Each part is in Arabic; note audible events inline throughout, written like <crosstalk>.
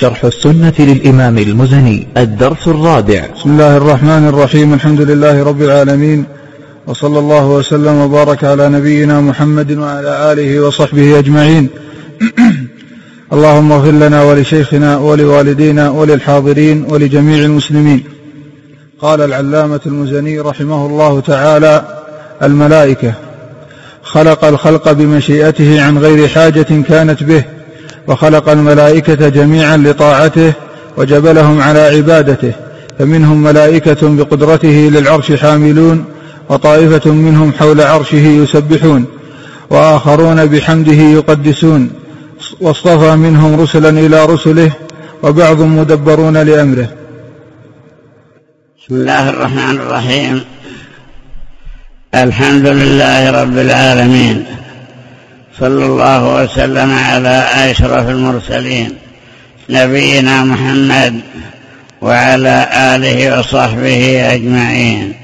شرح السنة للإمام المزني الدرس الرابع. بسم الله الرحمن الرحيم الحمد لله رب العالمين وصلى الله وسلم وبارك على نبينا محمد وعلى آله وصحبه أجمعين. <clears throat> اللهم اغفر لنا ولشيخنا ولوالدينا وللحاضرين ولجميع المسلمين. قال العلامة المزني رحمه الله تعالى الملائكة خلق الخلق بمشيئته عن غير حاجة كانت به وخلق الملائكة جميعا لطاعته وجبلهم على عبادته فمنهم ملائكة بقدرته للعرش حاملون وطائفة منهم حول عرشه يسبحون وآخرون بحمده يقدسون واصطفى منهم رسلا إلى رسله وبعض مدبرون لأمره. بسم الله الرحمن الرحيم. الحمد لله رب العالمين. صلى الله وسلم على أشرف المرسلين نبينا محمد وعلى آله وصحبه أجمعين.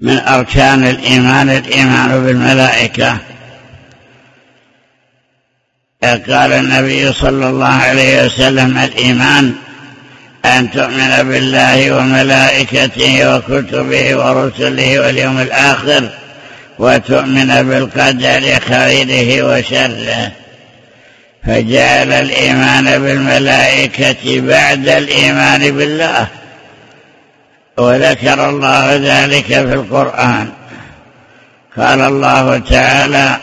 من أركان الإيمان الإيمان بالملائكة. قال النبي صلى الله عليه وسلم الإيمان أن تؤمن بالله وملائكته وكتبه ورسله واليوم الآخر وتؤمن بالقدر خيره وشره. فجعل الإيمان بالملائكة بعد الإيمان بالله. وذكر الله ذلك في القرآن. قال الله تعالى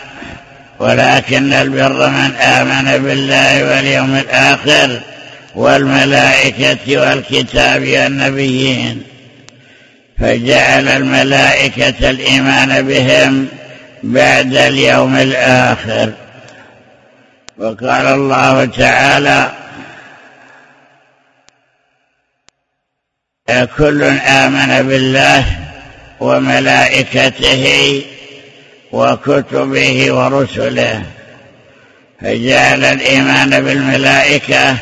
ولكن البر من آمن بالله واليوم الآخر والملائكة والكتاب والنبيين. فجعل الملائكة الإيمان بهم بعد اليوم الآخر. وقال الله تعالى كل آمن بالله وملائكته وكتبه ورسله. فجعل الإيمان بالملائكة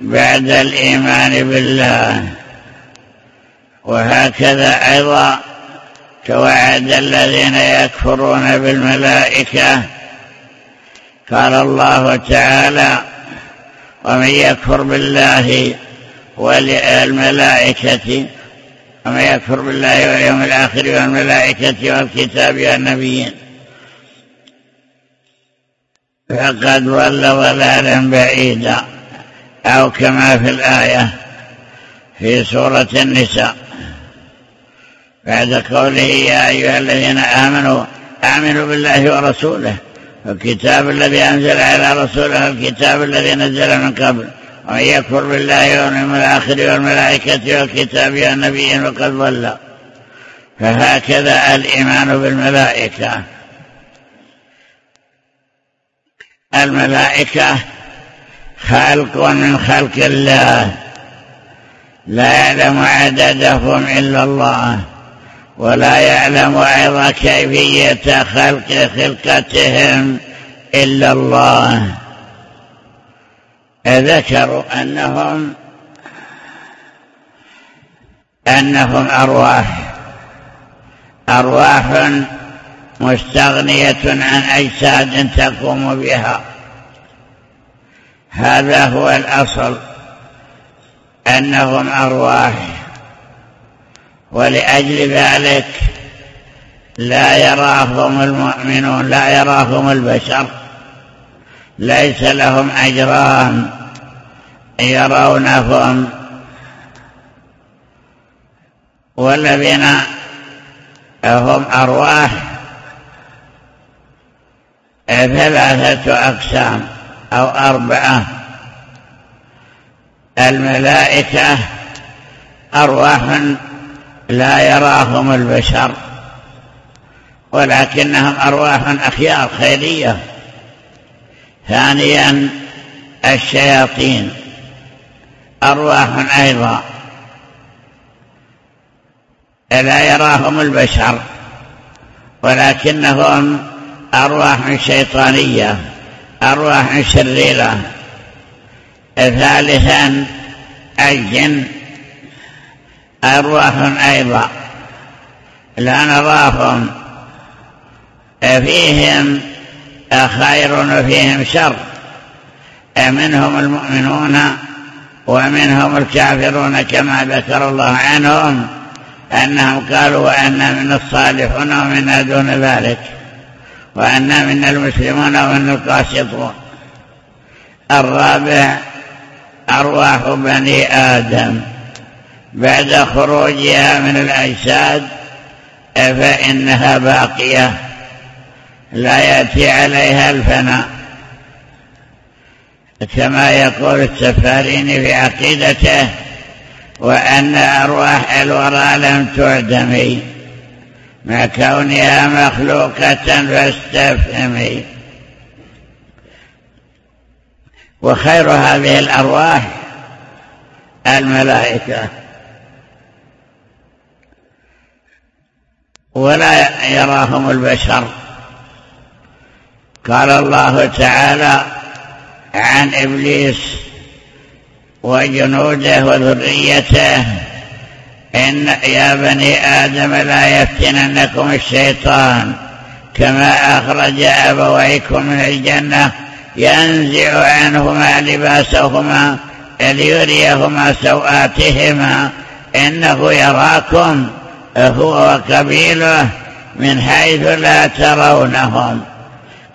بعد الإيمان بالله. وهكذا أيضا توعد الذين يكفرون بالملائكة. قال الله تعالى ومن يكفر بالله والملائكة ومن يكفر بالله واليوم الآخر والملائكة والكتاب والنبيين. فقد ضل ضلالا بعيدا أو كما في الآية في سورة النساء. بعد قوله يا أيها الذين آمنوا آمنوا بالله ورسوله. الكتاب الذي أنزل على رسوله الكتاب الذي نزل من قبل. ومن يكفر بالله واليوم الآخر والملائكة والكتاب والنبيين وقد ضل. فهكذا الإيمان بالملائكة. الملائكة خلق من خلق الله. لا يعلم عددهم إلا الله. ولا يعلم أيضا كيفية خلق خلقتهم إلا الله. ذكروا أنهم أنهم أرواح. أرواح مستغنية عن أجساد تقوم بها. هذا هو الأصل. أنهم أرواح. ولأجل ذلك لا يراهم المؤمنون لا يراهم البشر. ليس لهم أجران يرونهم. والذين هم أرواح ثلاثة أقسام أو أربعة. الملائكة أرواح لا يراهم البشر ولكنهم أرواح أخيار خيرية. ثانيا الشياطين أرواح أيضا. لا يراهم البشر ولكنهم أرواح شيطانية أرواح شريرة. ثالثا الجن أرواح أيضا لا نراهم فيهم خير وفيهم شر منهم المؤمنون ومنهم الكافرون كما ذكر الله عنهم أنهم قالوا وأنا من الصالحون ومنا دون ذلك وأنا من المسلمون ومن القاسطون. الرابع أرواح بني آدم. بعد خروجها من الأجساد فإنها باقية لا يأتي عليها الفناء. كما يقول السفارين في عقيدته وأن أرواح الورى لم تعدم مع كونها مخلوقة فاستفهمي. وخير هذه الأرواح الملائكة. ولا يراهم البشر. قال الله تعالى عن إبليس وجنوده وذريته إن يا بني آدم لا يفتننكم الشيطان كما أخرج أبويكم من الجنة ينزع عنهما لباسهما ليريهما سوآتهما إنه يراكم. هو وقبيله من حيث لا ترونهم.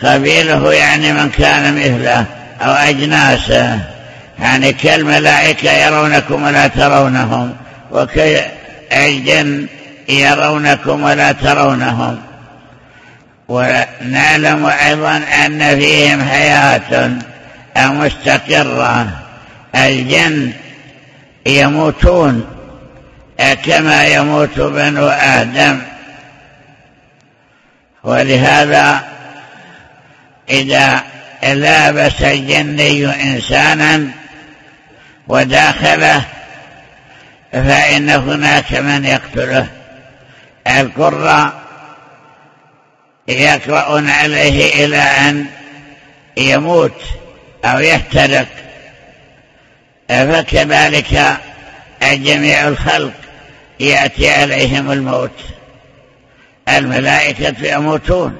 قبيله يعني من كان مثله أو أجناسه. يعني كالملائكة يرونكم ولا ترونهم وكالجن يرونكم ولا ترونهم. ونعلم أيضا أن فيهم حياة مستقرة. الجن يموتون كما يموت بنو آدم. ولهذا إذا لابس الجني إنسانا وداخله فإن هناك من يقتله. القراء يقرؤون عليه إلى أن يموت أو يحترق فكذلك جميع الخلق. يأتي عليهم الموت. الملائكة يموتون.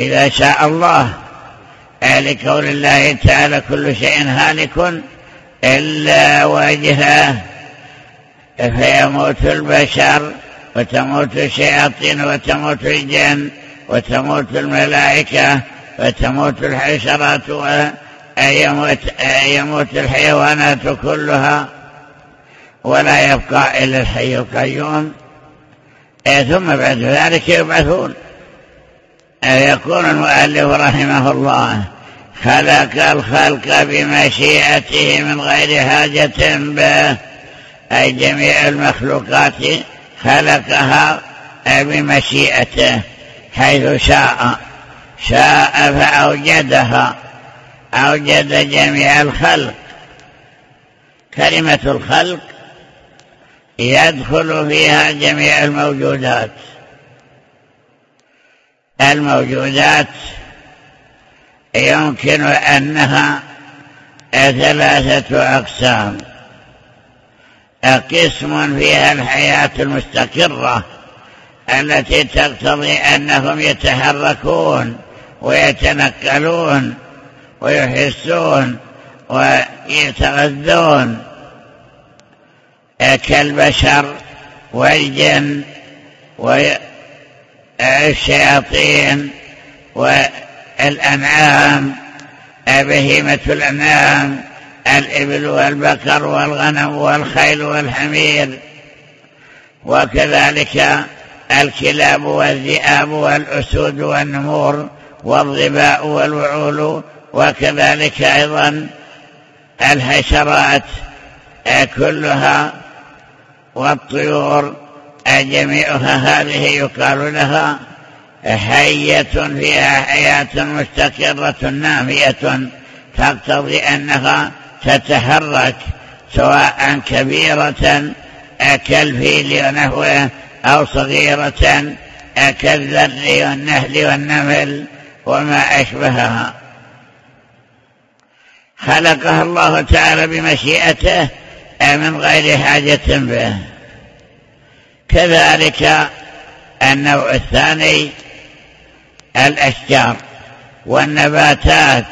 إذا شاء الله لقول الله تعالى كل شيء هالك إلا وجهه. فيموت البشر وتموت الشياطين وتموت الجن وتموت الملائكة وتموت الحشرات ويموت يموت الحيوانات كلها. ولا يبقى إلا الحي القيوم. ثم بعد ذلك يبعثون. يقول المؤلف رحمه الله خلق الخلق بمشيئته من غير حاجة به أي جميع المخلوقات خلقها بمشيئته حيث شاء. شاء فأوجدها. أوجد جميع الخلق. كلمة الخلق يدخل فيها جميع الموجودات. الموجودات يمكن أنها ثلاثة أقسام. قسم فيها الحياة المستقرة التي تقتضي أنهم يتحركون ويتنقلون ويحسون ويتغذون كالبشر والجن والشياطين والأنعام بهيمة الأنعام الإبل والبقر والغنم والخيل والحمير وكذلك الكلاب والذئاب والأسود والنمور والظباء والوعول وكذلك أيضا الحشرات كلها والطيور جميعها هذه يقال لها حية فيها حياة مستقرة نامية تقتضي أنها تتحرك سواء كبيرة كالفيل ونحوه أو صغيرة كالذر والنهل والنمل وما أشبهها. خلقها الله تعالى بمشيئته من غير حاجة به. كذلك النوع الثاني الأشجار والنباتات.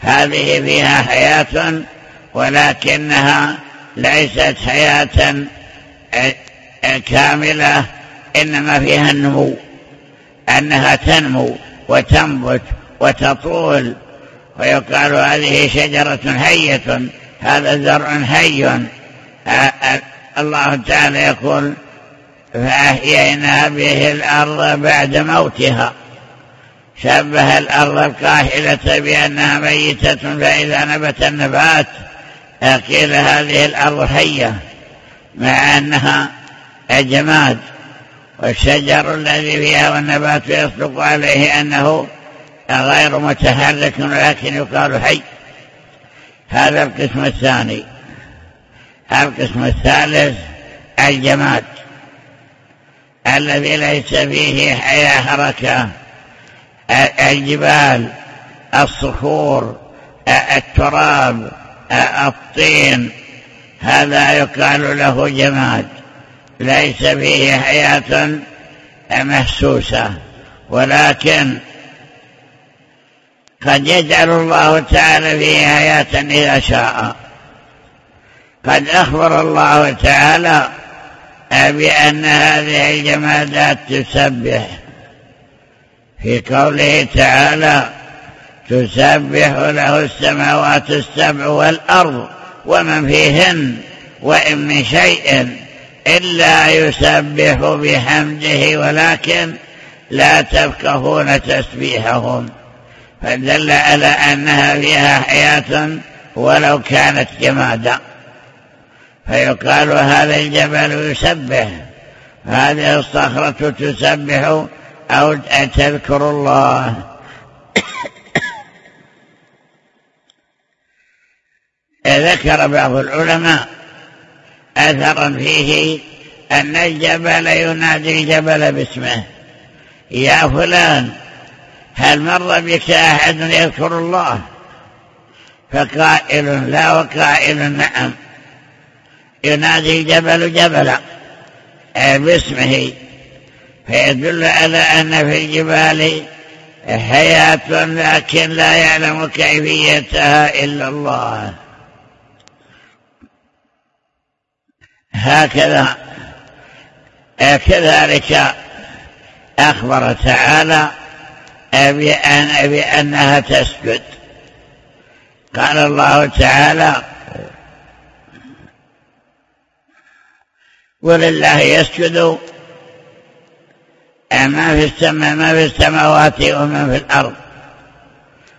هذه فيها حياة ولكنها ليست حياة كاملة إنما فيها النمو أنها تنمو وتنبت وتطول. ويقال هذه شجرة حية هذا زرع حي. الله تعالى يقول فأحيينا به الأرض بعد موتها. شبه الأرض الكاحلة بأنها ميتة فإذا نبت النبات قيل هذه الأرض حية مع أنها جماد والشجر الذي فيها والنبات يصدق عليه أنه غير متحرك ولكن يقال حي. هذا القسم الثاني. القسم الثالث الجماد الذي ليس فيه حياة حركة الجبال الصخور التراب الطين هذا يقال له جماد. ليس فيه حياة محسوسة ولكن قد يجعل الله تعالى فيه حياة إذا شاء قد أخبر الله تعالى بأن هذه الجمادات تسبح. في قوله تعالى تسبح له السماوات السبع والأرض ومن فيهن وإن من شيء إلا يسبح بحمده ولكن لا تفقهون تسبيحهم. فدل على أنها فيها حياة ولو كانت جمادا فيقال هذا الجبل يسبح. هذه الصخرة تسبح أو تذكر الله. <coughs> ذكر بعض العلماء أثرا فيه أن الجبل ينادي الجبل باسمه. يا فلان هل مر بك أحد يذكر الله؟ فقائل لا وقائل نعم. ينادي الجبل جبلا باسمه. فيدل على أن في الجبال حياة لكن لا يعلم كيفيتها إلا الله. هكذا. كذلك أخبر تعالى بأن بأنها تسجد. قال الله تعالى ولله يسجد. ما في السماء ما في السماوات وما في الأرض.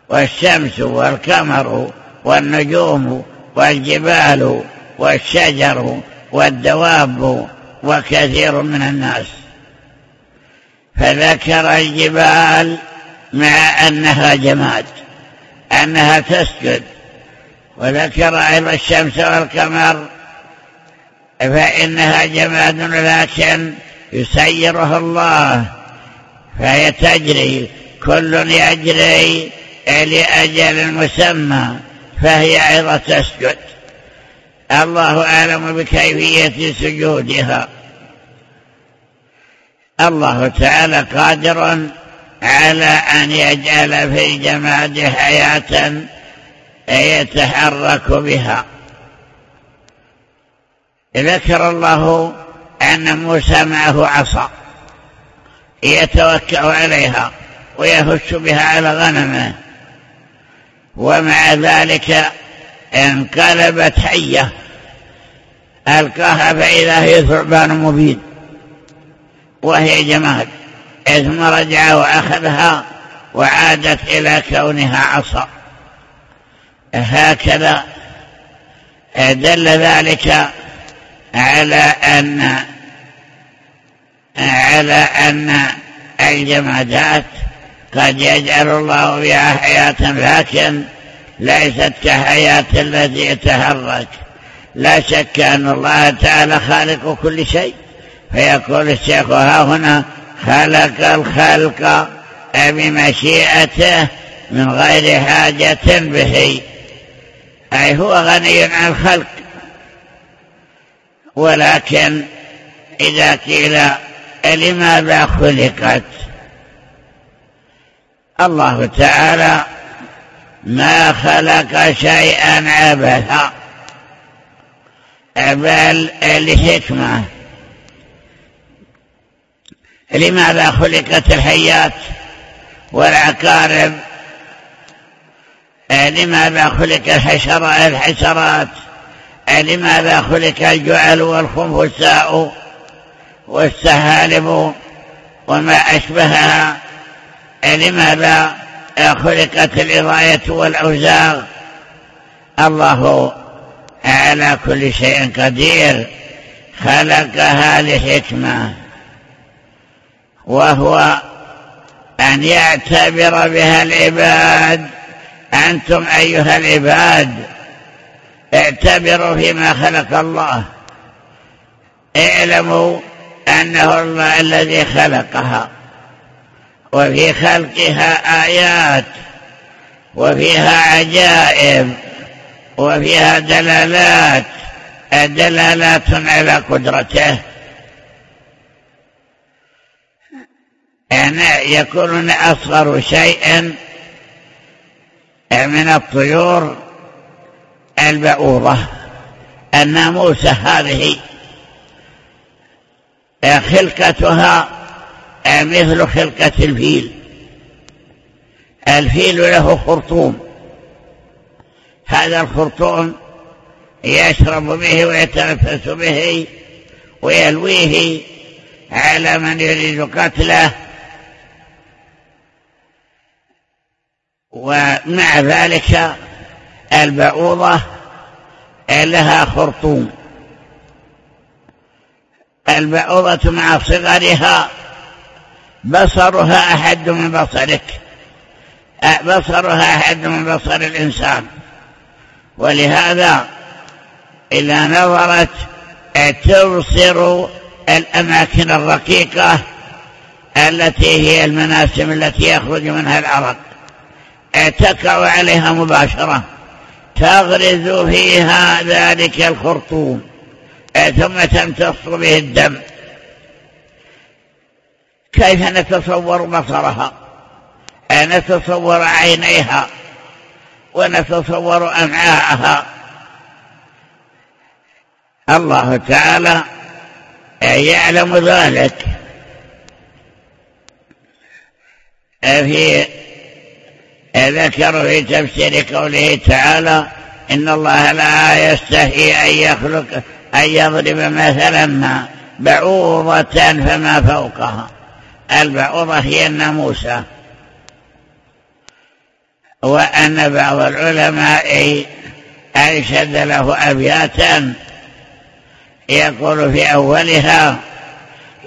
والشمس والقمر والنجوم والجبال والشجر والدواب وكثير من الناس. فذكر الجبال مع أنها جماد أنها تسجد. وذكر أيضا الشمس والقمر فإنها جماد لكن يسيرها الله فهي تجري. كل يجري لأجل مسمى فهي أيضا تسجد. الله أعلم بكيفية سجودها. الله تعالى قادر على أن يجعل في الجماد حياة يتحرك بها. ذكر الله أن موسى معه عصا يتوكأ عليها ويهش بها على غنمه. ومع ذلك انقلبت حية ألقاها فإذا هي ثعبان مبين وهي جماد. ثم رجع وأخذها وعادت إلى كونها عصا. هكذا دل ذلك على أن على أن الجمادات قد يجعل الله بها حياة لكن ليست كحياة التي يتحرك. لا شك أن الله تعالى خالق كل شيء فيقول الشيخ ها هنا خلق الخلق بمشيئته من غير حاجة به. أي هو غني عن الخلق. ولكن إذا قيل لماذا خلقت؟ الله تعالى ما خلق شيئا عبثا بل لحكمه لماذا خلقت الحيات والعقارب؟ لماذا خلق الحشرات؟ لماذا خلق الجعل والخنفساء والسهالب وما أشبهها؟ لماذا خلقت الإضاية والأوزاغ؟ الله على كل شيء قدير خلقها لحكمة. وهو أن يعتبر بها العباد. أنتم أيها العباد اعتبروا فيما خلق الله. اعلموا أنه الله الذي خلقها وفي خلقها آيات وفيها عجائب وفيها دلالات. دلالات على قدرته. يعني يكون أصغر شيء من الطيور البعوضة. الناموسة هذه خلقتها مثل خلقة الفيل. الفيل له خرطوم. هذا الخرطوم يشرب به ويتنفس به ويلويه على من يريد قتله. ومع ذلك البعوضة لها خرطوم. البعوضة مع صغرها بصرها أحد من بصرك. بصرها أحد من بصر الإنسان. ولهذا إذا نظرت تبصر الأماكن الرقيقة التي هي المناسم التي يخرج منها العرق. تقع عليها مباشرة. تغرز فيها ذلك الخرطوم. ثم تمتص به الدم. كيف نتصور بصرها نتصور عينيها. ونتصور أمعاءها. الله تعالى يعلم ذلك. في ذكر في تفسير قوله تعالى إن الله لا يستحي أن يخلق أن يضرب مثلا ما بعوضة فما فوقها. البعوضة هي الناموسة وأن بعض العلماء أنشد له أبياتا. يقول في أولها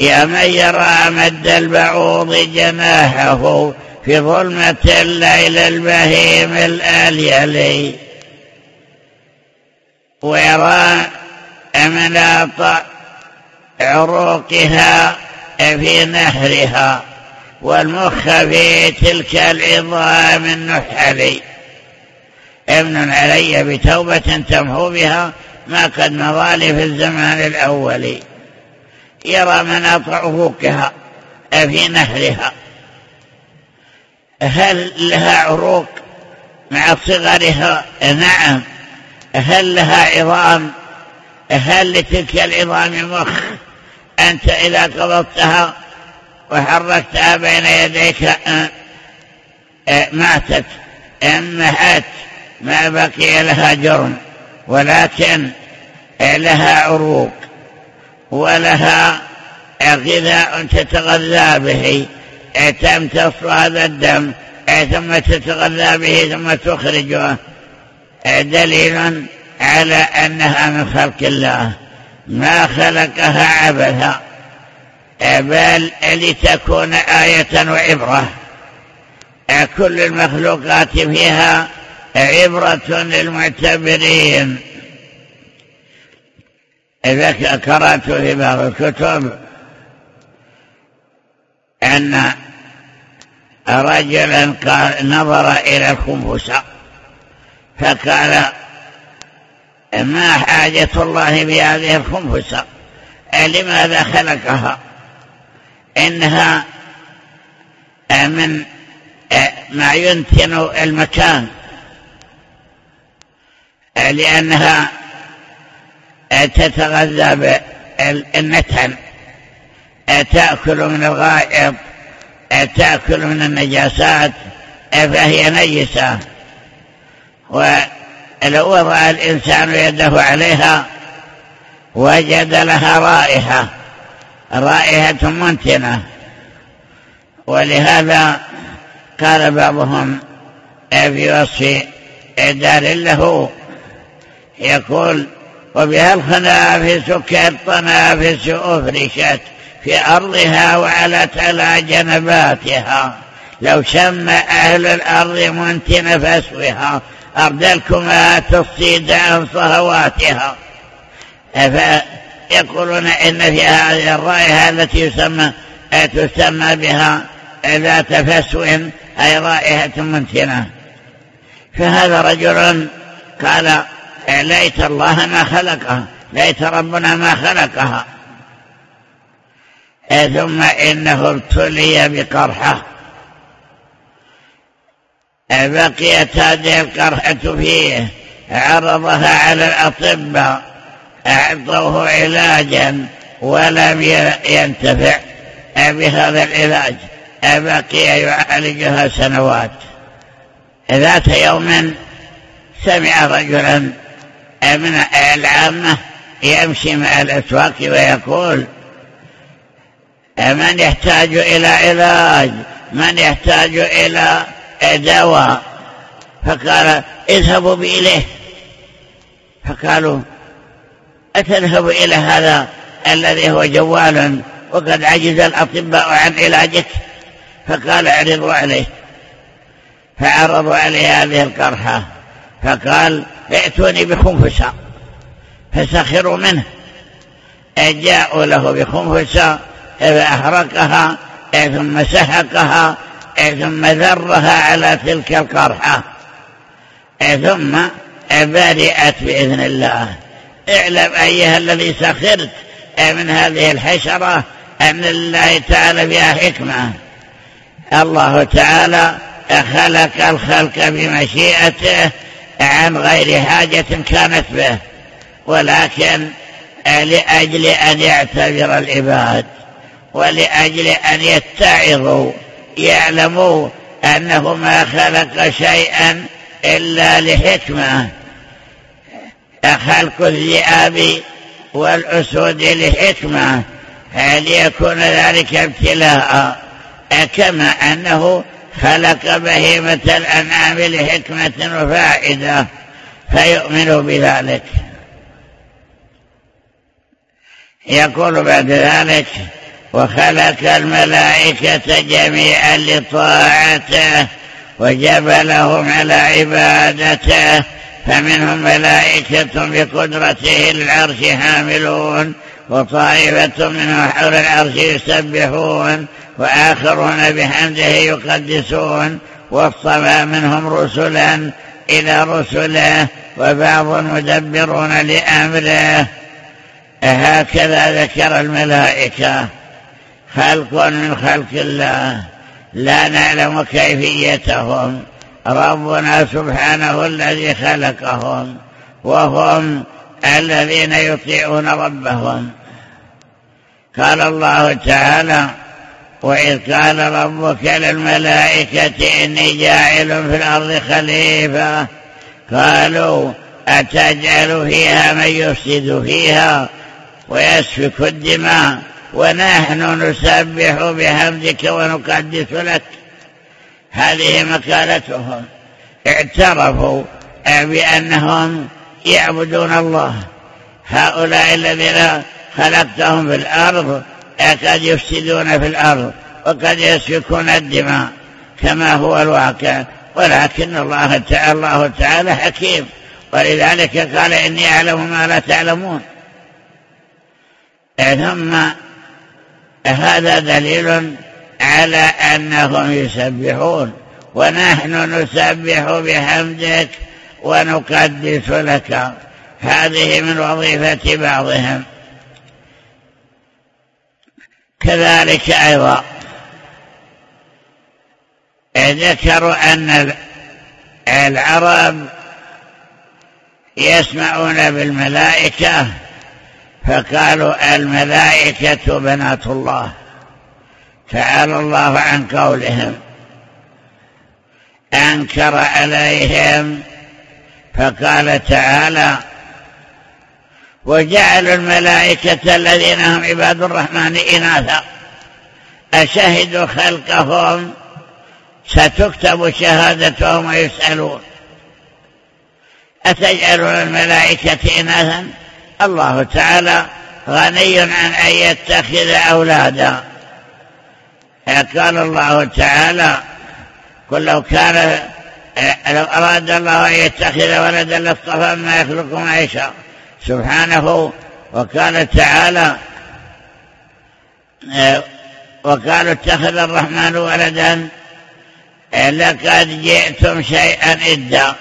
يا من يرى مد البعوض جناحه في ظلمة الليل البهيم الآليلي. ويرى مناط عروقها في نهرها والمخ في تلك العظام النحلي. ابن علي بتوبة تمحو بها ما قد مضى في الزمان الأول. يرى مناط عروقها في نهرها. هل لها عروق مع صغرها؟ نعم. هل لها عظام؟ هل لتلك العظام مخ؟ أنت إذا قبضتها وحركتها بين يديك آه، آه، ماتت انمحت ما بقي لها جرم ولكن لها عروق ولها غذاء تتغذى به. تمتص هذا الدم ثم تتغذى به ثم تخرجه. دليل على أنها من خلق الله. ما خلقها عبثا. بل لتكون آية وعبرة. كل المخلوقات فيها عبرة للمعتبرين. إذا قرأت في بعض الكتب أن رجلا قال نظر إلى الخنفسة فقال ما حاجة الله بهذه الخنفسة لماذا خلقها؟ إنها من ما ينتن المكان لأنها تتغذى بالنتن تأكل من الغائط تأكل من النجاسات فهي نجسة. ولو وضع الإنسان يده عليها وجد لها رائحة رائحة منتنة. ولهذا قال بعضهم في وصف دار له. يقول وبها الخنافس كالطنافس أفرشت. في أرضها وعلت على جنباتها لو شم أهل الأرض منتن فسوها أردلكما تصيد عن صهواتها. فيقولون إن في هذه الرائحة التي يسمى تسمى بها ذات فسو أي رائحة منتنة. فهذا رجل قال ليت الله ما خلقها ليت ربنا ما خلقها. ثم إنه ابتلي بقرحة. بقيت هذه القرحة فيه عرضها على الأطباء أعطوه علاجا ولم ينتفع بهذا العلاج. بقي يعالجها سنوات. ذات يوم سمع رجلا من العامة يمشي مع الأسواق ويقول من يحتاج إلى علاج؟ من يحتاج إلى دواء؟ فقال اذهبوا بي إليه فقالوا أتذهب إلى هذا الذي هو جوال وقد عجز الأطباء عن علاجك؟ فقال اعرضوا عليه. فعرضوا عليه هذه القرحة. فقال ائتوني بخنفسة. فسخروا منه. جاءوا له بخنفسة. فأحرقها ثم سحقها ثم ذرها على تلك القرحة. ثم برئت بإذن الله. اعلم أيها الذي سخرت من هذه الحشرة أن الله تعالى فيها حكمة. الله تعالى خلق الخلق بمشيئته عن غير حاجة كانت به ولكن لأجل أن يعتبر العباد. ولأجل أن يتعظوا يعلموا أنه ما خلق شيئا إلا لحكمة. خلق الذئاب والأسود لحكمة. ليكون ذلك ابتلاء؟ كما أنه خلق بهيمة الأنعام لحكمة وفائدة فيؤمن بذلك. يقول بعد ذلك وخلق الملائكة جميعا لطاعته وجبلهم على عبادته فمنهم ملائكة بقدرته للعرش حاملون وطائفة منهم حول العرش يسبحون وآخرون بحمده يقدسون واصطفى منهم رسلا إلى رسله وبعض مدبرون لأمره. هكذا ذكر الملائكة. خلق من خلق الله. لا نعلم كيفيتهم. ربنا سبحانه الذي خلقهم وهم الذين يطيعون ربهم. قال الله تعالى وإذ قال ربك للملائكة إني جاعل في الأرض خليفة قالوا أتجعل فيها من يفسد فيها ويسفك الدماء؟ ونحن نسبح بحمدك ونقدس لك. هذه مكالتهم اعترفوا بأنهم يعبدون الله. هؤلاء الذين خلقتهم في الأرض قد يفسدون في الأرض وقد يسفكون الدماء كما هو الواقع. ولكن الله تعالى, الله تعالى حكيم. ولذلك قال إني أعلم ما لا تعلمون. ثم هذا دليل على أنهم يسبحون. ونحن نسبح بحمدك ونقدس لك. هذه من وظيفة بعضهم. كذلك أيضا ذكروا أن العرب يسمعون بالملائكة. فقالوا الملائكة بنات الله. تعالى الله عن قولهم. أنكر عليهم. فقال تعالى وجعلوا الملائكة الذين هم عباد الرحمن إناثا. أشهدوا خلقهم. ستكتب شهادتهم ويسألون. أتجعلون الملائكة إناثا؟ الله تعالى غني عن أن يتخذ أولادا. قال الله تعالى قل لو كان لو أراد الله أن يتخذ ولدا لاصطفى ما يخلق ما يشاء. سبحانه وقال تعالى وقالوا اتخذ الرحمن ولدا لقد جئتم شيئا إدا.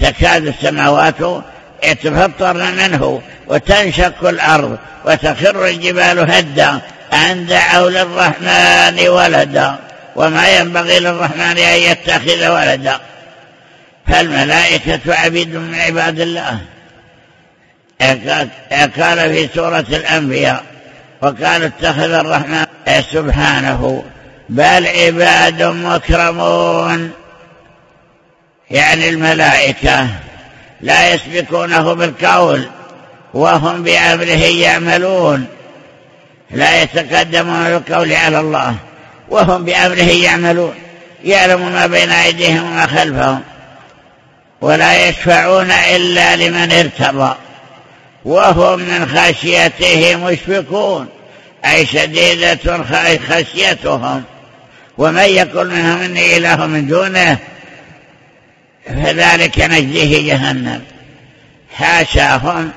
تكاد السماوات يتفطرن منه وتنشق الأرض وتخر الجبال هدا أن دعوا للرحمن ولدا وما ينبغي للرحمن أن يتخذ ولدا. فالملائكة عبيد من عباد الله. قال في سورة الأنبياء وقال اتخذ الرحمن سبحانه بل عباد مكرمون. يعني الملائكة لا يسبقونه بالقول وهم بأمره يعملون. لا يتقدمون بالقول على الله وهم بأمره يعملون. يعلم ما بين أيديهم وما خلفهم ولا يشفعون إلا لمن ارتضى. وهم من خشيته مشفقون أي شديدة خشيتهم. ومن يقول منهم إني إله من دونه فذلك نجزيه جهنم. حاشاهم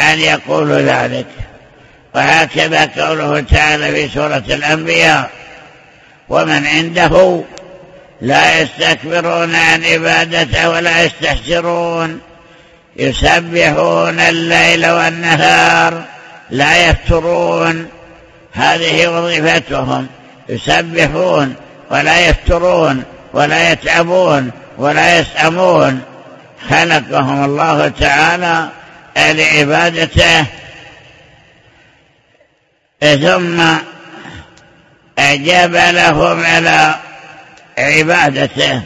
أن يقولوا ذلك. وهكذا قوله تعالى في سورة الأنبياء ومن عنده لا يستكبرون عن عبادته ولا يستحسرون يسبحون الليل والنهار لا يفترون. هذه وظيفتهم يسبحون ولا يفترون ولا يتعبون ولا يسأمون. خلقهم الله تعالى لعبادته. ثم أجاب لهم على عبادته.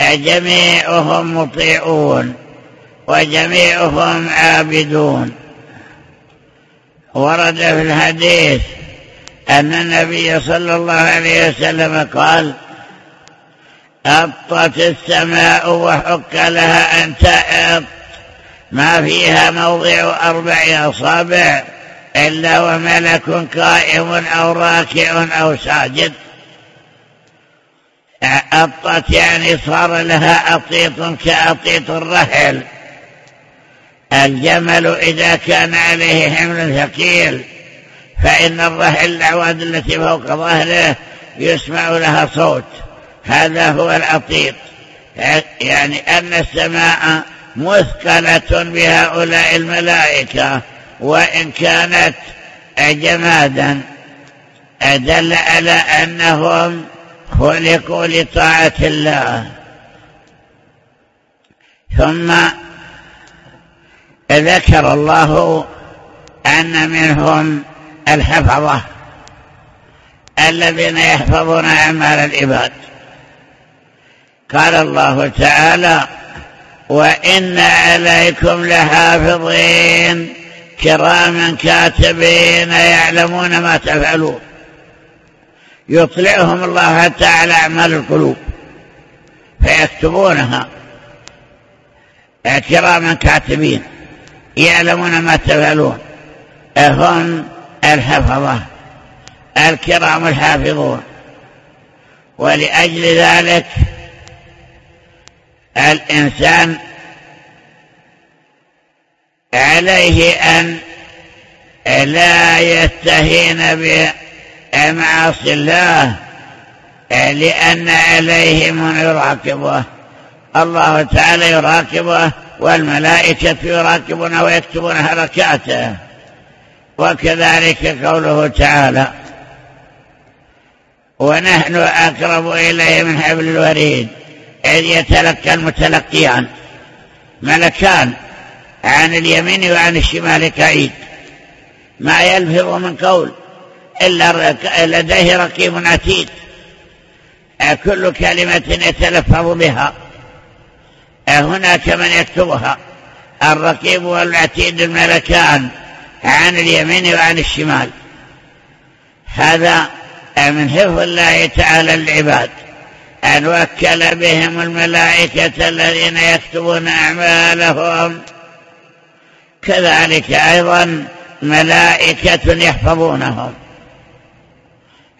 جميعهم مطيعون وجميعهم عابدون. ورد في الحديث أن النبي صلى الله عليه وسلم قال أبطت السماء وحك لها أن تأط ما فيها موضع أربع أصابع إلا وملك قائم أو راكع أو ساجد. أبطت يعني صار لها أطيط كأطيط الرحل. الجمل إذا كان عليه حمل ثقيل فإن الرحل الأعواد التي فوق ظهره يسمع لها صوت. هذا هو الأطيط يعني أن السماء مثقلة بهؤلاء الملائكة وإن كانت جمادا أدل على أنهم خلقوا لطاعة الله. ثم ذكر الله أن منهم الحفظة الذين يحفظون أعمال العباد. قال الله تعالى وإن عليكم لحافظين كراما كاتبين يعلمون ما تفعلون. يطلعهم الله حتى على أعمال القلوب فيكتبونها. كراما كاتبين يعلمون ما تفعلون. هم الحفظة الكرام الحافظون. ولأجل ذلك الإنسان عليه أن لا يستهين بمعاصي الله لأن عليه من يراقبه. الله تعالى يراقبه والملائكة يراقبون ويكتبون حركاته. وكذلك قوله تعالى ونحن أقرب إليه من حبل الوريد إذ يتلقى المتلقيان ملكان عن اليمين وعن الشمال كعيد. ما يلفظ من قول إلا لديه رقيب عتيد. كل كلمة يتلفظ بها. هناك من يكتبها الرقيب والعتيد الملكان عن اليمين وعن الشمال. هذا من حفظ الله تعالى العباد أن وكل بهم الملائكة الذين يكتبون أعمالهم. كذلك أيضا ملائكة يحفظونهم.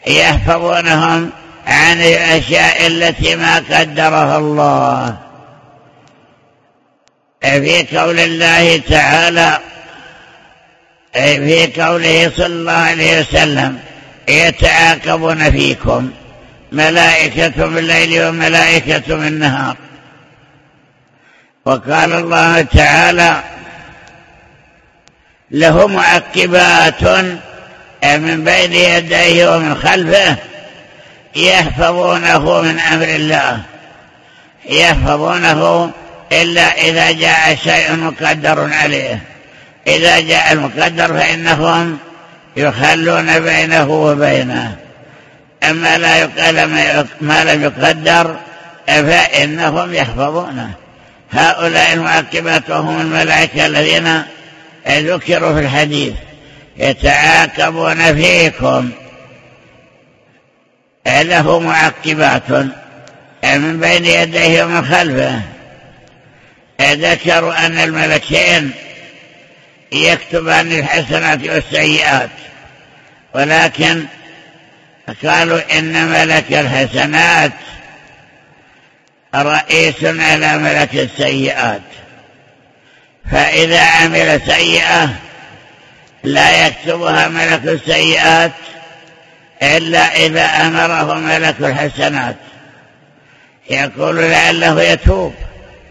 يحفظونهم عن الأشياء التي ما قدرها الله. في قول الله تعالى في قوله صلى الله عليه وسلم يتعاقبون فيكم. ملائكة بالليل وملائكة بالنهار وقال الله تعالى له معقبات من بين يديه ومن خلفه يحفظونه من أمر الله. يحفظونه إلا إذا جاء شيء مقدر عليه. إذا جاء المقدر فإنهم يخلون بينه وبينه. أما لا يقال ما لم يقدر فإنهم يحفظونه. هؤلاء المعقبات وهم الملائكة الذين ذكروا في الحديث. يتعاقبون فيكم. له معقبات من بين يديه ومن خلفه. ذكروا أن الملكين يكتبان الحسنات والسيئات ولكن قالوا إن ملك الحسنات رئيس على ملك السيئات. فإذا عمل سيئة لا يكتبها ملك السيئات إلا إذا أمره ملك الحسنات. يقول لعله يتوب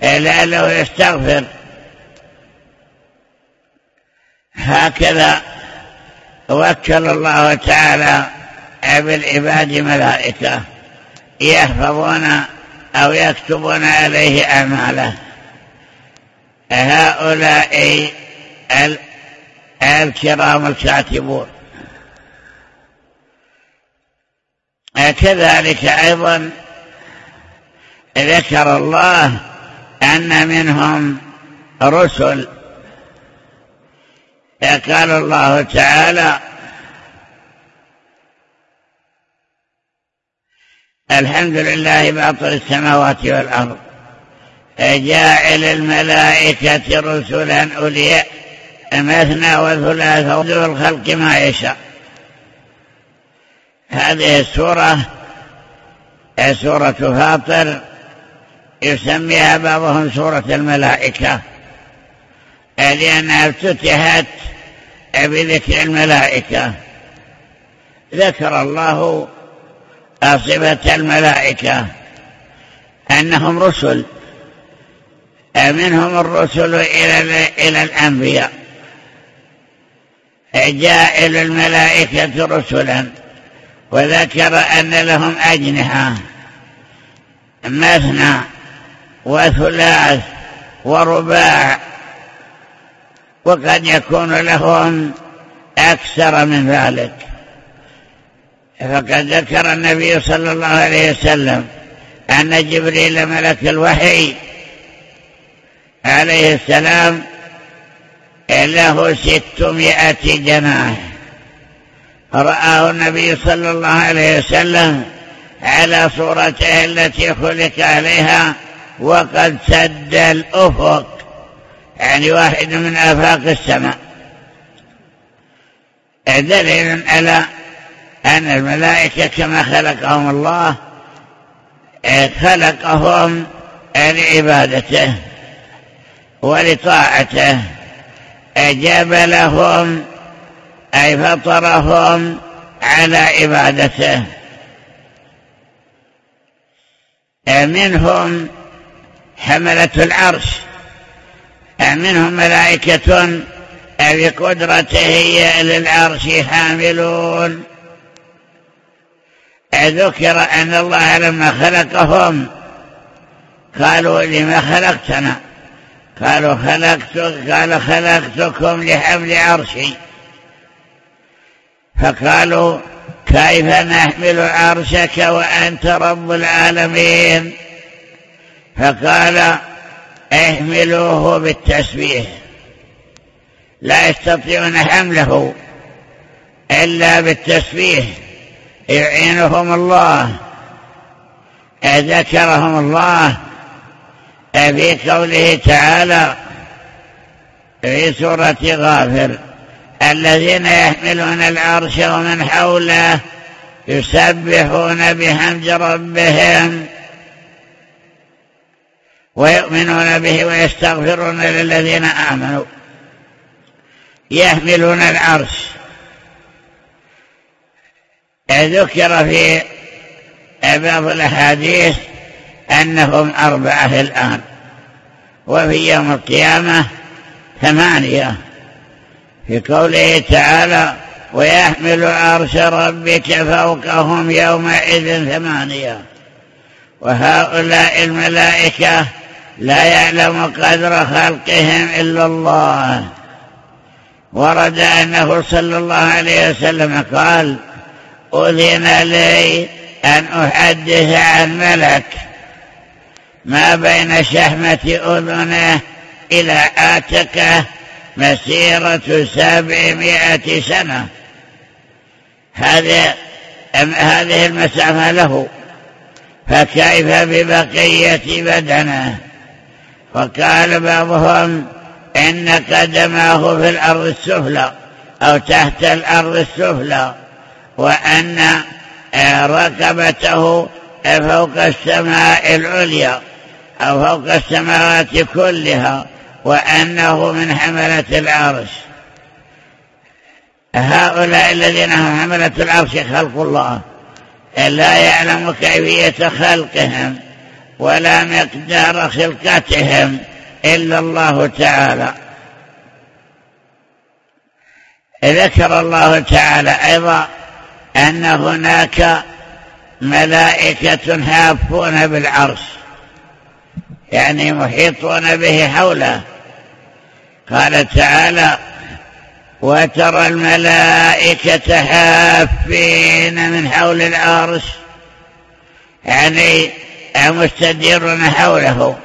لعله يستغفر. هكذا وكل الله تعالى بالعباد ملائكة يحفظون أو يكتبون عليه أعماله هؤلاء الكرام الكاتبون. كذلك أيضا ذكر الله أن منهم رسل. قال الله تعالى الحمد لله باطل السماوات والأرض. جاعل الملائكة رسلا أولياء مثنى وثلاث وذو الخلق ما يشاء. هذه السورة سورة فاطر يسميها بعضهم سورة الملائكة. لأنها افتتحت بذكر الملائكة. ذكر الله صفة الملائكة أنهم رسل منهم الرسل إلى, إلى الأنبياء. جائل الملائكة رسلا وذكر أن لهم أجنحة مثنى وثلاث ورباع وقد يكون لهم أكثر من ذلك. فقد ذكر النبي صلى الله عليه وسلم أن جبريل ملك الوحي عليه السلام له ستمائة جناح. رآه النبي صلى الله عليه وسلم على صورته التي خلق عليها وقد سد الأفق يعني واحد من آفاق السماء. دليل على أن الملائكة كما خلقهم الله خلقهم لعبادته ولطاعته أجاب لهم أي فطرهم على عبادته. منهم حملة العرش منهم ملائكة بقدرته للعرش حاملون. ذكر أن الله لما خلقهم. قالوا لما خلقتنا؟ قالوا خلقتك قال خلقتكم لحمل عرشي. فقالوا كيف نحمل عرشك وأنت رب العالمين؟ فقال احملوه بالتسبيح. لا يستطيعون حمله إلا بالتسبيح. يعينهم الله ذكرهم الله في قوله تعالى في سورة غافر الذين يحملون العرش ومن حوله يسبحون بحمد ربهم ويؤمنون به ويستغفرون للذين آمنوا. يحملون العرش. ذكر في بعض الأحاديث أنهم أربعة الآن وفي يوم القيامة ثمانية. في قوله تعالى ويحمل عرش ربك فوقهم يومئذ ثمانية. وهؤلاء الملائكة لا يعلم قدر خلقهم إلا الله. ورد أنه صلى الله عليه وسلم قال أذن لي أن أحدث عن ملك ما بين شحمة أذنه إلى آتكه مسيرة سبعمائة سنة. هذه هذه المسافة له فكيف ببقية بدنه؟ وقال بعضهم إن قدماه في الأرض السفلى أو تحت الأرض السفلى. وأن ركبته فوق السماء العليا أو فوق السماوات كلها وأنه من حملة العرش. هؤلاء الذين هم حملة العرش خلق الله لا يعلم كيفية خلقهم ولا مقدار خلقتهم إلا الله تعالى. ذكر الله تعالى أيضا أن هناك ملائكة هافون بالعرش يعني محيطون به حوله. قال تعالى وترى الملائكة حافين من حول العرش يعني مستديرون حوله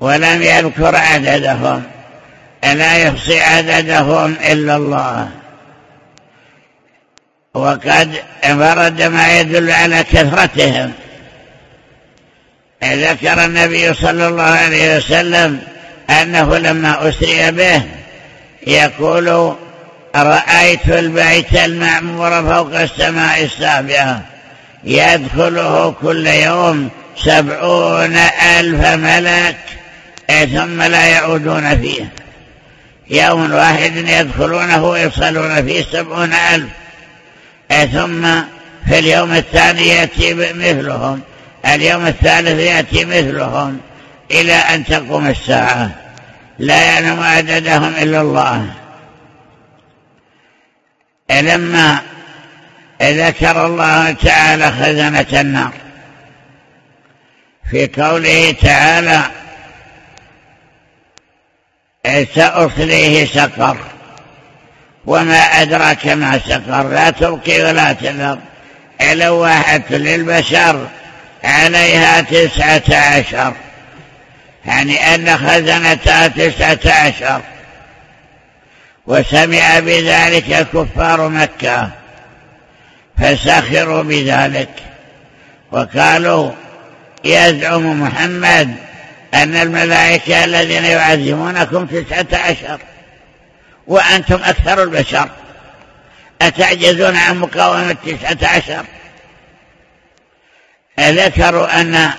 ولم يذكر عددهم لا يحصي عددهم إلا الله. وقد ورد ما يدل على كثرتهم. ذكر النبي صلى الله عليه وسلم أنه لما أسري به يقول رأيت البيت المعمور فوق السماء السابعة يدخله كل يوم سبعون ألف ملك ثم لا يعودون فيه. يوم واحد يدخلونه ويصلون فيه سبعون ألف ثم في اليوم الثاني يأتي مثلهم اليوم الثالث يأتي مثلهم إلى أن تقوم الساعة. لا يعلم عددهم إلا الله. لما ذكر الله تعالى خزنة النار. في قوله تعالى سأصليه سقر وما أدراك ما سقر لا تبقي ولا تذر. لواحة للبشر عليها تسعة عشر. يعني أن خزنتها تسعة عشر. وسمع بذلك كفار مكة. فسخروا بذلك. وقالوا يزعم محمد أن الملائكة الذين يعذبونكم تسعة عشر. وأنتم أكثر البشر. أتعجزون عن مقاومة تسعة عشر؟ ذكروا أن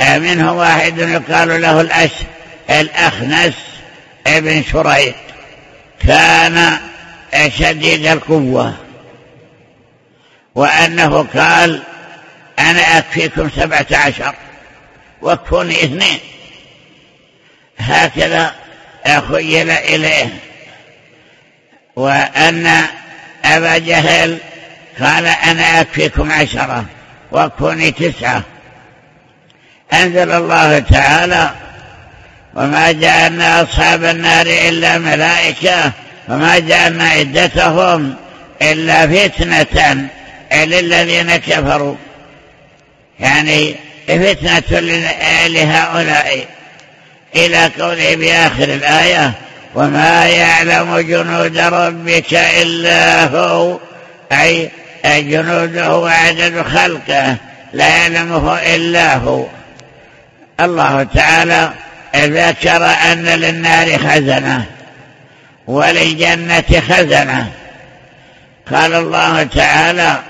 منه واحد يقال له الأش الأخنس ابن شريط. كان شديد القوة. وأنه قال أنا أكفيكم سبعة عشر وكوني اثنين. هكذا خيل إليه. وأن أبا جهل قال أنا أكفيكم عشرة وكوني تسعة. أنزل الله تعالى وما جعلنا أصحاب النار إلا ملائكة وما جعلنا عدتهم إلا فتنة للذين كفروا. يعني فتنة لهؤلاء إلى قوله بآخر الآية وما يعلم جنود ربك إلا هو. أي جنوده وعدد خلقه لا يعلمه إلا هو. الله تعالى ذكر أن للنار خزنة وللجنة خزنة. قال الله تعالى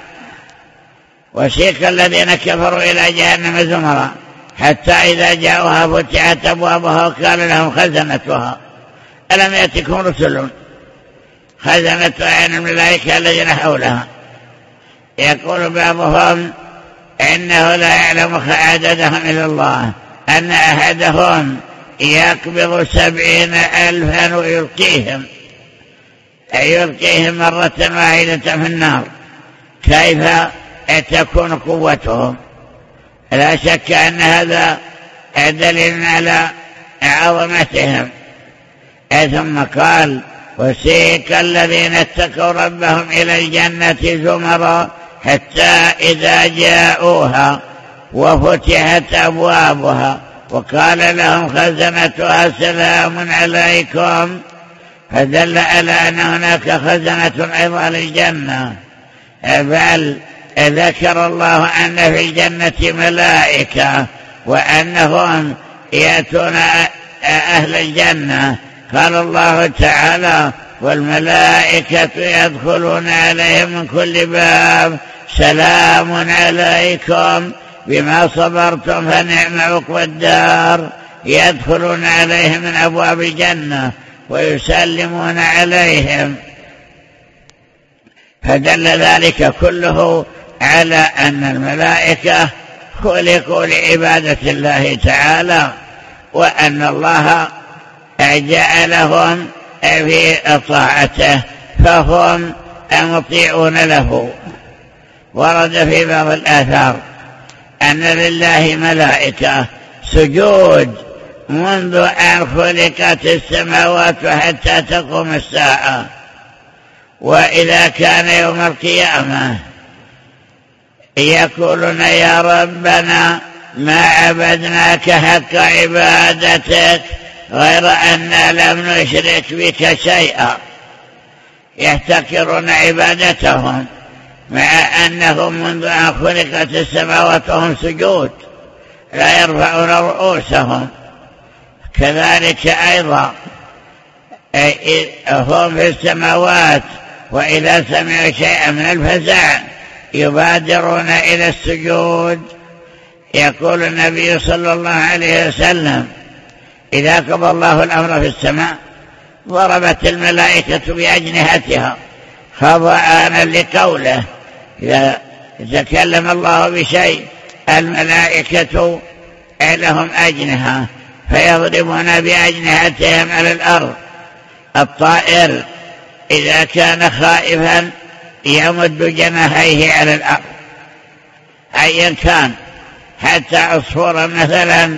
وسيق الذين كفروا إلى جهنم زمرا. حتى إذا جاءوها فتحت أبوابها وقال لهم خزنتها. ألم يأتكم رسل؟ خزنتها عن الملائكة الذين حولها. يقول بعضهم إنه لا يعلم عددهم إلا الله أن أحدهم يقبض سبعين ألفا ويلقيهم. يلقيهم مرة واحدة في النار. كيف تكون قوتهم؟ لا شك أن هذا دليل على عظمتهم. ثم قال وسيك الذين اتقوا ربهم إلى الجنة زمرا حتى إذا جاءوها وفتحت أبوابها وقال لهم خزنتها سلام عليكم. فدل على أن هناك خزنة أيضا للجنة. بل ذكر الله أن في الجنة ملائكة وأنهم يأتون أهل الجنة. قال الله تعالى والملائكة يدخلون عليهم من كل باب. سلام عليكم بما صبرتم فنعم عقب الدار. يدخلون عليهم من أبواب الجنة ويسلمون عليهم. فدل ذلك كله على أن الملائكة خلقوا لعبادة الله تعالى وأن الله جعلهم في طاعته فهم مطيعون له. ورد في بعض الآثار أن لله ملائكة سجود منذ أن خلقت السماوات حتى تقوم الساعة. وإذا كان يوم القيامة يقولون يا ربنا ما عبدناك حق عبادتك غير أننا لم نشرك بك شيئا. يحتكرون عبادتهم مع أنهم منذ أن خلقت السماوات وهم سجود لا يرفعون رؤوسهم. كذلك أيضا هم في السماوات وإذا سمعوا شيئا من الفزع يبادرون إلى السجود. يقول النبي صلى الله عليه وسلم إذا قضى الله الأمر في السماء ضربت الملائكة بأجنحتها خضعانا لقوله إذا تكلم الله بشيء الملائكة لهم أجنحة فيضربون بأجنحتهم على الأرض. الطائر إذا كان خائفا يمد جناحيه على الأرض. أيا كان حتى عصفورا مثلا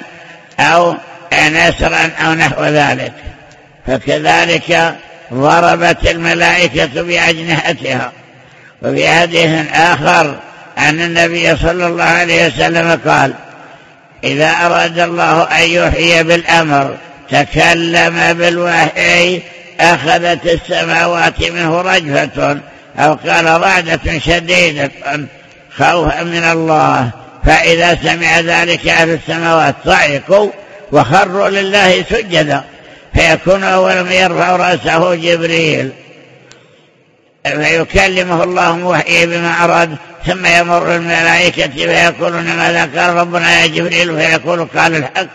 أو نسرا أو نحو ذلك. فكذلك ضربت الملائكة بأجنحتها. وفي حديث آخر أن النبي صلى الله عليه وسلم قال إذا أراد الله أن يحيي بالأمر تكلم بالوحي أخذت السماوات منه رجفة. أو قال رعدة شديدة خوفا من الله فإذا سمع ذلك أهل السماوات صعقوا وخروا لله سجدا فيكون أول من يرفع رأسه جبريل. فيكلمه الله موحيه بما أراد ثم يمر الملائكة فيقولون ماذا قال ربنا يا جبريل؟ فيقول قال الحق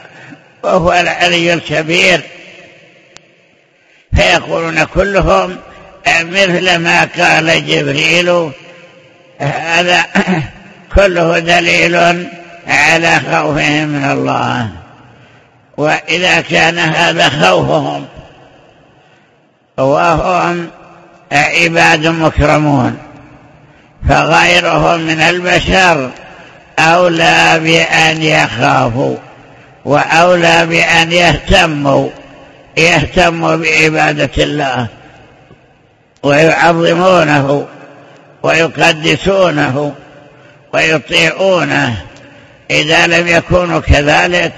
وهو العلي الكبير. فيقولون كلهم مثل ما قال جبريل هذا كله دليل على خوفهم من الله. وإذا كان هذا خوفهم وهم عباد مكرمون فغيرهم من البشر أولى بأن يخافوا وأولى بأن يهتموا يهتموا بعبادة الله. ويعظمونه ويقدسونه ويطيعونه. إذا لم يكونوا كذلك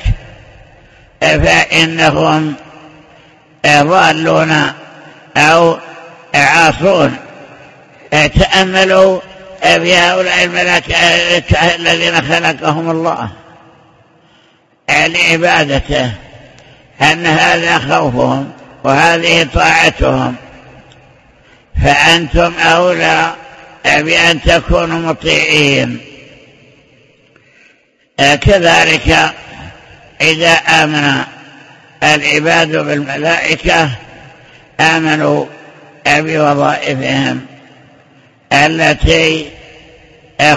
فإنهم ضالون أو عاصون تأملوا في هؤلاء الملائكة الذين خلقهم الله لعبادته أن هذا خوفهم وهذه طاعتهم. فأنتم أولى بأن تكونوا مطيعين. كذلك إذا آمن العباد بالملائكة آمنوا بوظائفهم التي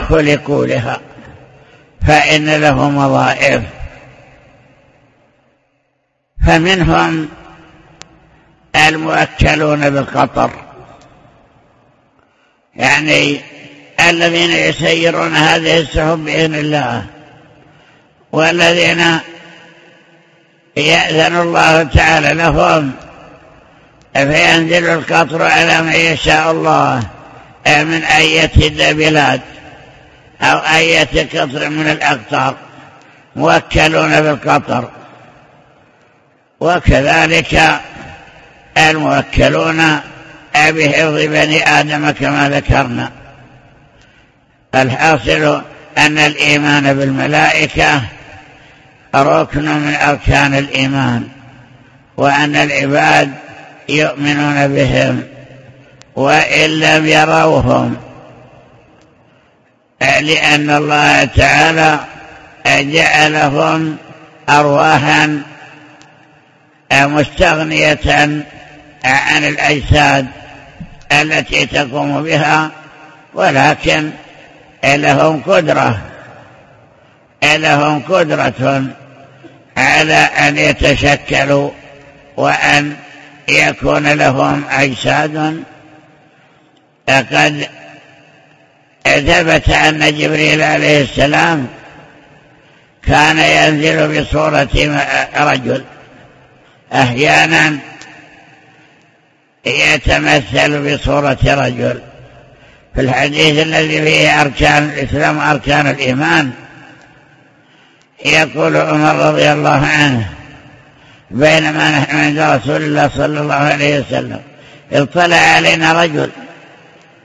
خلقوا لها فإن لهم وظائف. فمنهم الموكلون بالقطر. يعني الذين يسيرون هذه السحب بإذن الله والذين يأذن الله تعالى لهم فينزل القطر على من يشاء الله من أية بلاد أو أية قطر من الأقطار موكلون بالقطر وكذلك الموكلون بحفظ بني آدم كما ذكرنا. الحاصل أن الإيمان بالملائكة ركن من أركان الإيمان وأن العباد يؤمنون بهم وإن لم يروهم. لأن الله تعالى جعلهم أرواحا مستغنية عن الأجساد. التي تقوم بها ولكن لهم قدرة لهم قدرة على أن يتشكلوا وأن يكون لهم أجساد. قد ثبت أن جبريل عليه السلام كان ينزل بصورة رجل أحيانا يتمثل بصورة رجل. في الحديث الذي فيه أركان الإسلام وأركان الإيمان يقول عمر رضي الله عنه بينما نحن عند رسول الله صلى الله عليه وسلم اطلع علينا رجل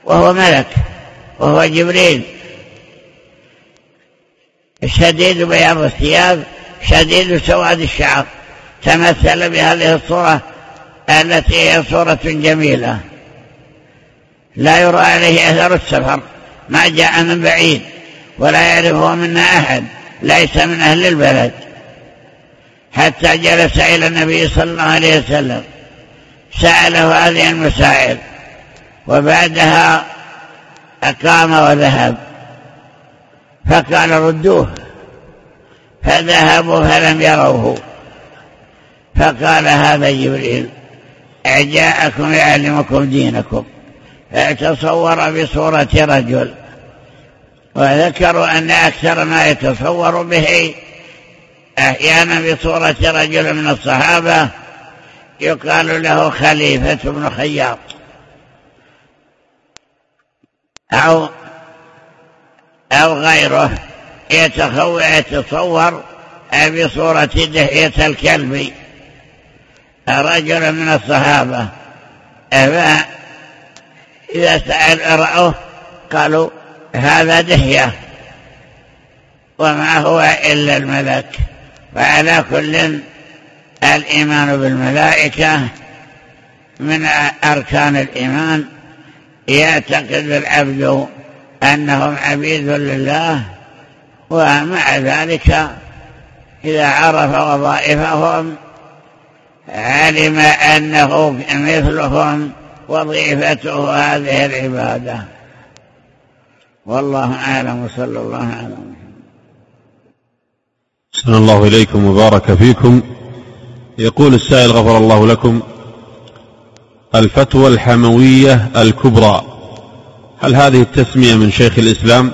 وهو ملك وهو جبريل. شديد بياض الثياب شديد سواد الشعر تمثل بهذه الصورة التي هي صورة جميلة. لا يرى عليه أثر السفر. ما جاء من بعيد ولا يعرفه منا أحد. ليس من أهل البلد. حتى جلس إلى النبي صلى الله عليه وسلم. سأله هذه المسائل. وبعدها أقام وذهب. فقال ردوه. فذهبوا فلم يروه. فقال هذا جبريل. جاءكم يعلمكم دينكم. فتصور بصورة رجل وذكروا أن أكثر ما يتصور به أحيانا بصورة رجل من الصحابة يقال له خليفة بن خياط. أو أو غيره. يتصور بصورة دهية الكلب. رجل من الصحابة. إذا سأل رأوه قالوا هذا دهية وما هو إلا الملك. وعلى كل الإيمان بالملائكة من أركان الإيمان. يعتقد العبد أنهم عبيد لله ومع ذلك إذا عرف وظائفهم علم أنه مثلهم وظيفته هذه العبادة. والله أعلم وصلى الله على محمد. صلى الله إليكم وبارك فيكم. يقول السائل غفر الله لكم. الفتوى الحموية الكبرى هل هذه التسمية من شيخ الإسلام؟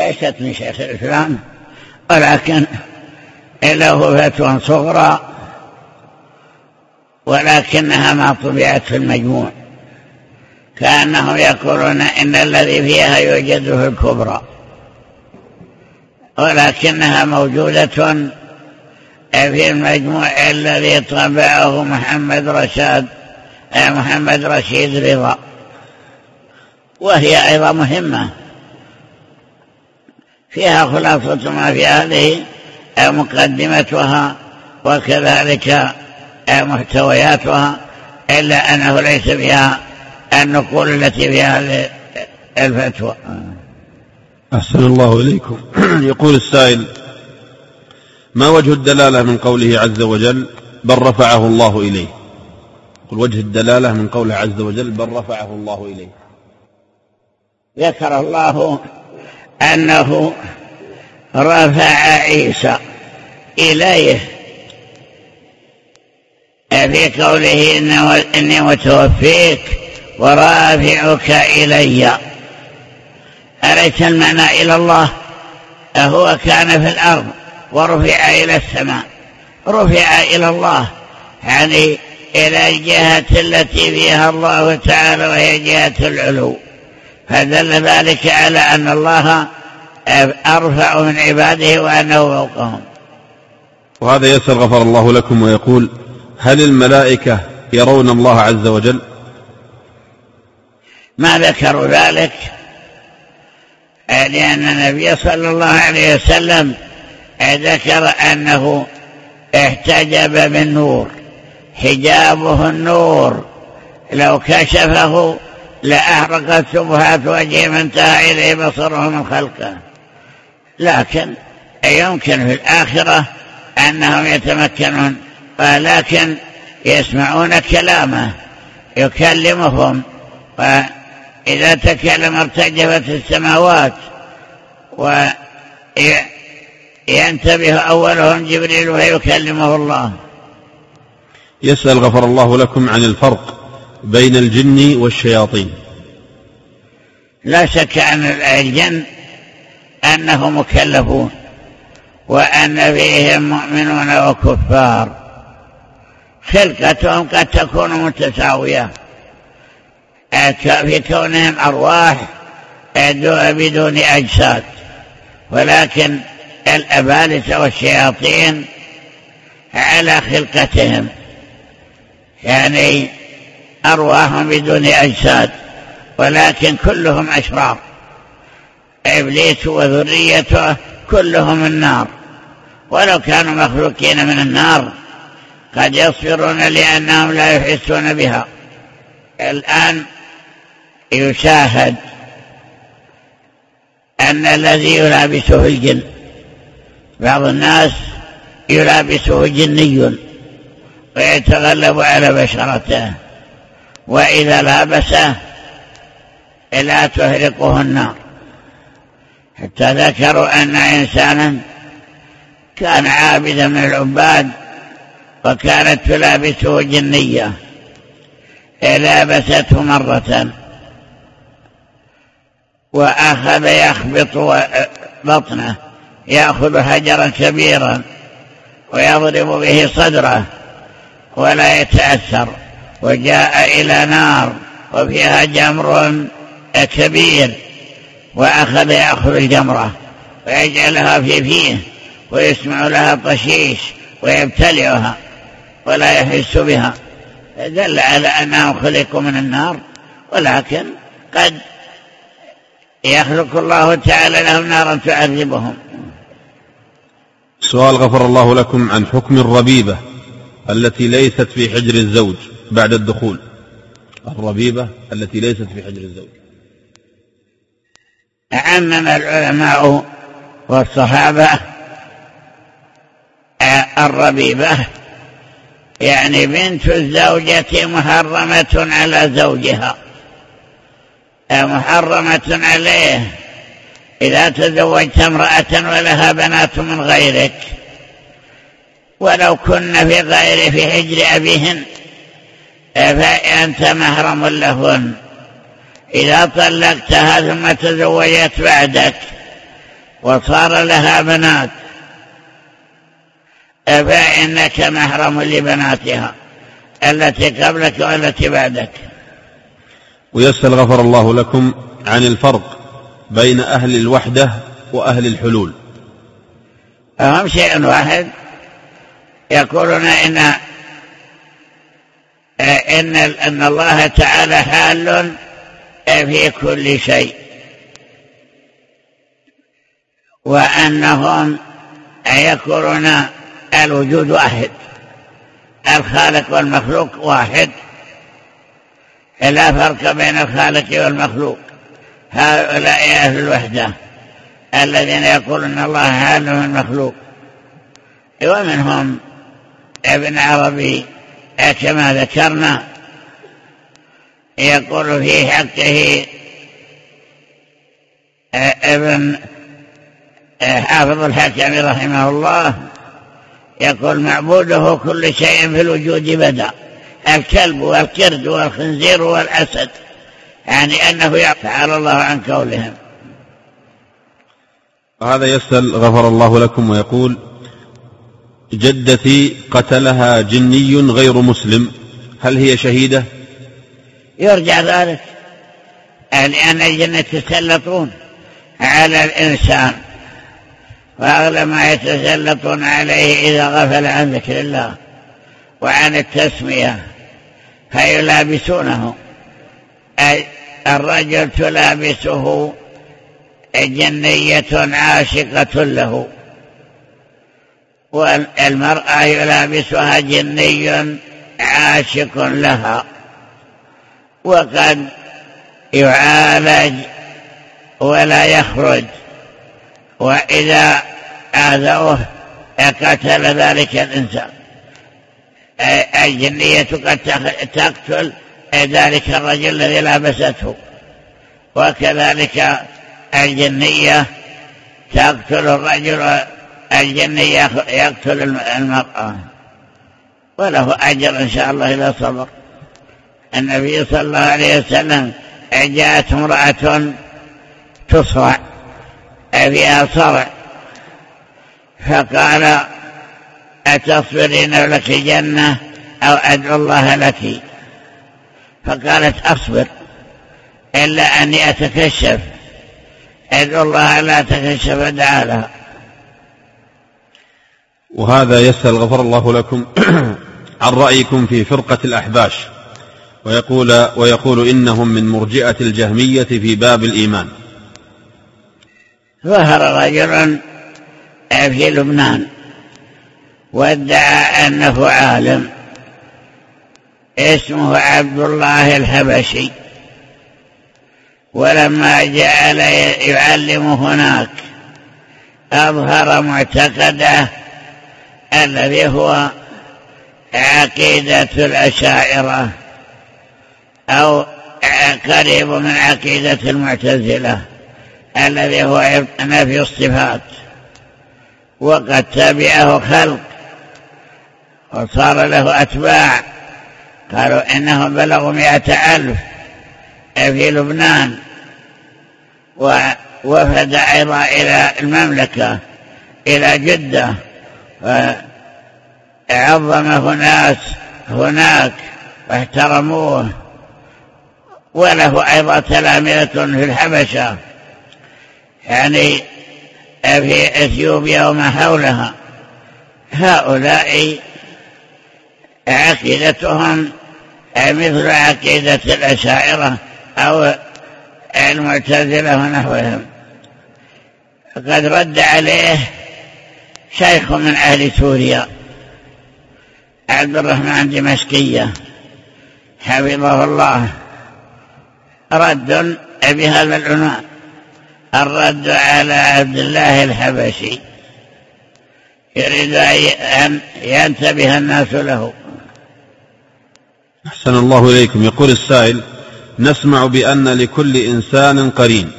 ليست من شيخ الإسلام ولكن له فتوى صغرى ولكنها ما طبعت في المجموع. كأنهم يقولون إن الذي فيها يوجد في الكبرى. ولكنها موجودة في المجموع الذي طبعه محمد رشاد محمد رشيد رضا. وهي أيضا مهمة. فيها خلاصة ما في هذه مقدمتها وكذلك محتوياتها إلا أنه ليس فيها النقول التي فيها الفتوى. أحسن الله إليكم. <clears throat> يقول السائل ما وجه الدلالة من قوله عز وجل بل رفعه الله إليه قل وجه الدلالة من قوله عز وجل بل رفعه الله إليه ذكر الله أنه رفع عيسى إليه في قوله إني متوفيك ورافعك إلي. أليس المعنى إلى الله؟ أهو كان في الأرض ورفع إلى السماء. رفع إلى الله. يعني إلى الجهة التي فيها الله تعالى وهي جهة العلو. فدل ذلك على أن الله أرفع من عباده وأنه فوقهم. وهذا يسأل غفر الله لكم ويقول هل الملائكة يرون الله عز وجل؟ ما ذكروا ذلك لأن النبي صلى الله عليه وسلم ذكر أنه احتجب بالنور حجابه النور لو كشفه لأحرقت سبحات وجهه ما انتهى إليه بصره من خلقه. لكن يمكن في الآخرة أنهم يتمكنون ولكن يسمعون كلامه يكلمهم. وإذا تكلم ارتجفت السماوات وينتبه أولهم جبريل ويكلمه الله. يسأل غفر الله لكم عن الفرق بين الجن والشياطين. لا شك أن الجن أنهم مكلفون وأن فيهم مؤمنون وكفار. خلقتهم قد تكون متساوية. في كونهم أرواح بدون أجساد. ولكن الأبالسة والشياطين على خلقتهم. يعني أرواح بدون أجساد ولكن كلهم أشرار. إبليس وذريته كلهم النار. ولو كانوا مخلوقين من النار قد يصبرون لأنهم لا يحسون بها. الآن يشاهد أن الذي يلابسه الجن بعض الناس يلابسه جني ويتغلب على بشرته وإذا لابسه لا تهرقه النار. حتى ذكروا أن إنسانا كان عابدا من العباد وكانت تلابسه جنية لابسته مرة وأخذ يخبط بطنه يأخذ حجرا كبيرا ويضرب به صدره ولا يتأثر وجاء إلى نار وفيها جمر كبير وأخذ يأخذ الجمرة ويجعلها في فيه ويسمع لها طشيش ويبتلعها. ولا يحس بها. دل على أنهم خلقوا من النار. ولكن قد يخلق الله تعالى لهم نارا تعذبهم. سؤال غفر الله لكم عن حكم الربيبة التي ليست في حجر الزوج بعد الدخول. الربيبة التي ليست في حجر الزوج. عمم العلماء والصحابة الربيبة يعني بنت الزوجة محرمة على زوجها. محرمة عليه. إذا تزوجت امرأة ولها بنات من غيرك. ولو كن في غير في حجر أبيهن فأنت محرم لهن. إذا طلقتها ثم تزوجت بعدك وصار لها بنات فإنك محرم لبناتها. التي قبلك والتي بعدك. ويسأل غفر الله لكم عن الفرق بين أهل الوحدة وأهل الحلول. أهم شيء واحد يقولون إن إن أن الله تعالى حال في كل شيء. وأنهم يقولون الوجود واحد الخالق والمخلوق واحد. لا فرق بين الخالق والمخلوق. هؤلاء أهل الوحدة الذين يقولون الله حال من المخلوق. ومنهم ابن عربي كما ذكرنا يقول في حقه ابن حافظ الحكم رحمه الله يقول معبوده كل شيء في الوجود بدا الكلب والقرد والخنزير والأسد يعني أنه تعالى الله عن قولهم. وهذا يسأل غفر الله لكم ويقول جدتي قتلها جني غير مسلم هل هي شهيدة؟ يرجع ذلك لأن الجن يتسلطون على الإنسان. وأغلب ما يتسلطون عليه إذا غفل عن ذكر الله وعن التسمية فيلابسونه. الرجل تلابسه جنية عاشقة له والمرأة يلابسها جني عاشق لها وقد يعالج ولا يخرج وإذا آذوه قتل ذلك الإنسان. الجنية قد تقتل ذلك الرجل الذي لابسته. وكذلك الجنية تقتل الرجل الجنية يقتل المرأة. وله أجر إن شاء الله إذا صبر. النبي صلى الله عليه وسلم جاءت امرأة تصرع. فيها صرع. فقال أتصبرين لك جنة أو أدعو الله لك؟ فقالت أصبر إلا أني أتكشف. أدعو الله لا تكشف ادعى لها وهذا يسأل غفر الله لكم <clears throat> عن رأيكم في فرقة الأحباش ويقول, ويقول إنهم من مرجئة الجهمية في باب الإيمان. ظهر رجل في لبنان وادعى أنه عالم اسمه عبد الله الحبشي. ولما جعل يعلم هناك أظهر معتقده الذي هو عقيدة الأشاعرة أو قريب من عقيدة المعتزلة الذي هو نفي الصفات. وقد تبعه خلق وصار له أتباع. قالوا إنهم بلغوا مئة ألف في لبنان ووفد أيضا إلى المملكة إلى جدة. عظمه ناس هناك واحترموه. وله أيضا تلامذة في الحبشة. يعني في إثيوبيا وما حولها. هؤلاء عقيدتهم مثل عقيدة الأشاعرة أو المعتزلة ونحوهم. فقد رد عليه شيخ من أهل سوريا عبد الرحمن دمشقية. حفظه الله. رد بهذا العنوان. الرد على عبد الله الحبشي. يريد أن ينتبه الناس له. أحسن الله إليكم. يقول السائل نسمع بأن لكل إنسان قرين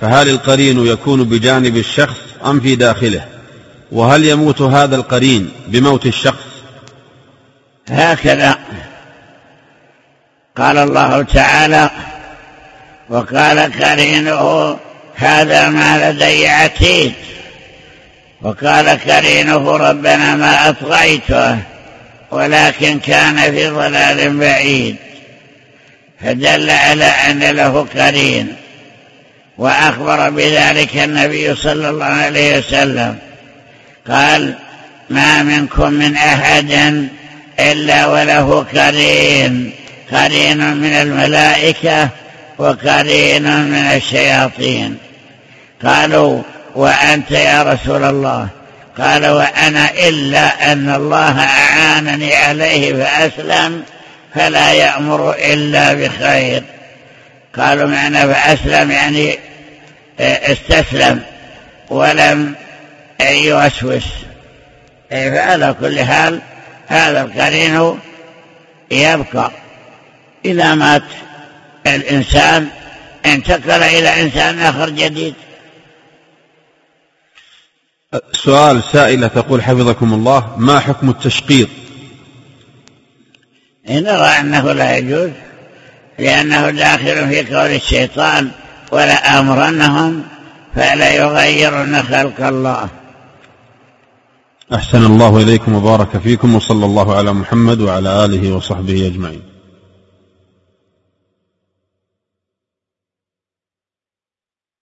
فهل القرين يكون بجانب الشخص أم في داخله؟ وهل يموت هذا القرين بموت الشخص؟ هكذا قال الله تعالى وقال كرينه هذا ما لدي عتيد. وقال كرينه ربنا ما أطغيته ولكن كان في ضلال بعيد. فدل على أن له كرين. وأخبر بذلك النبي صلى الله عليه وسلم. قال ما منكم من أحد إلا وله كرين. كرين من الملائكة وكرين من الشياطين. قالوا وأنت يا رسول الله. قال وأنا إلا أن الله أعانني عليه فأسلم فلا يأمر إلا بخير. قالوا معنى فأسلم يعني استسلم ولم يوسوس. فعلى كل حال هذا القرين يبقى إذا مات الإنسان انتقل إلى إنسان آخر جديد. سؤال سائلة تقول حفظكم الله ما حكم التشقيط نرى أنه لا يجوز لأنه داخل في قول الشيطان ولا أمرنهم فلا يغيرن خلق الله. أحسن الله إليكم وبارك فيكم وصلى الله على محمد وعلى آله وصحبه أجمعين.